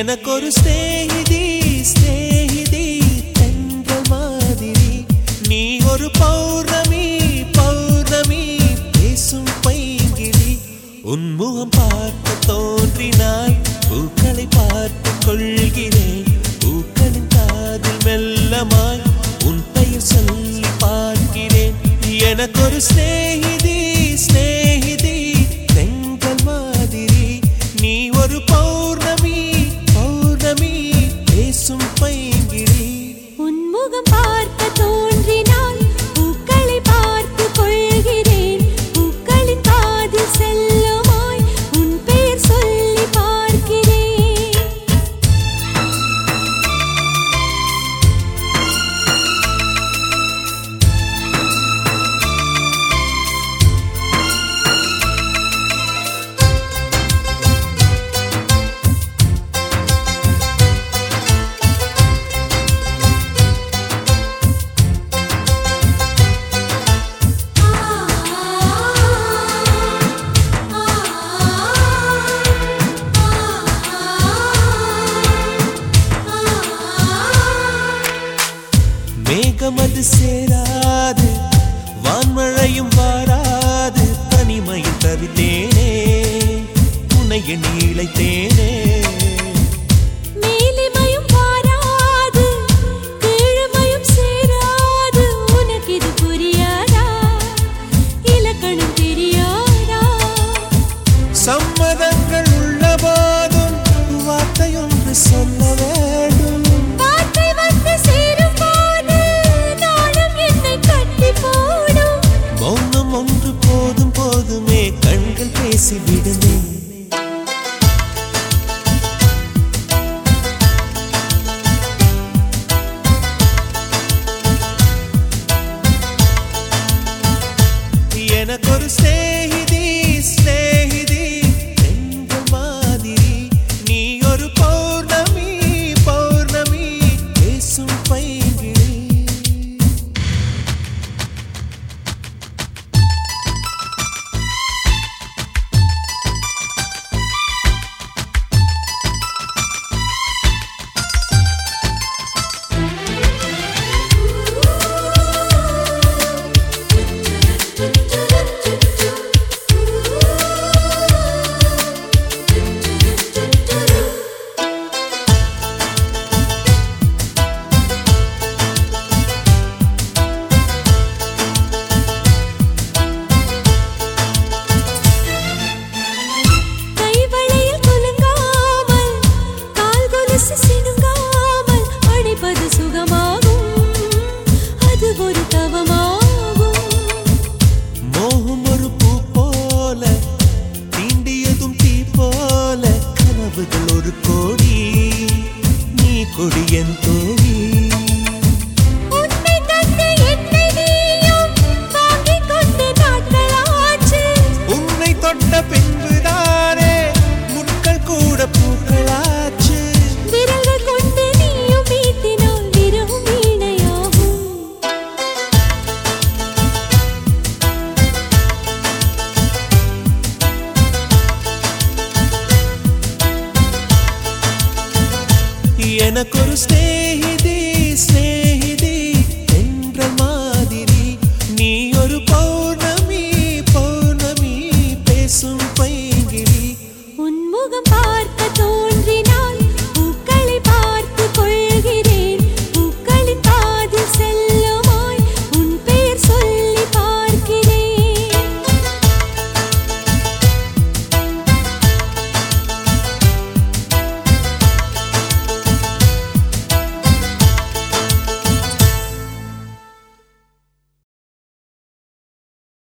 எனக்கொரு ஸ்நேகிதி ஸ்நேகிதி தென்றல் மாதிரி. நீ ஒரு பௌர்ணமி பௌர்ணமி பேசும் பைங்கிலி. உன்முகம் பார்க்க தோன்றினாய் பூக்களை பார்த்து கொள்கிறேன். பூக்களின் காதில் மெல்லமாய் உன் பெயர் சொல்லி பார்க்கிறேன். எனக்கொரு ஸ்நேகிதி some. நமது சேராது. வான்மழையும் வாராது. தனிமையில் தவித்தேனே. உனைய நீளைத்தேனே பேசிவிடுமே కొరుస్తే ఇది స్నేహ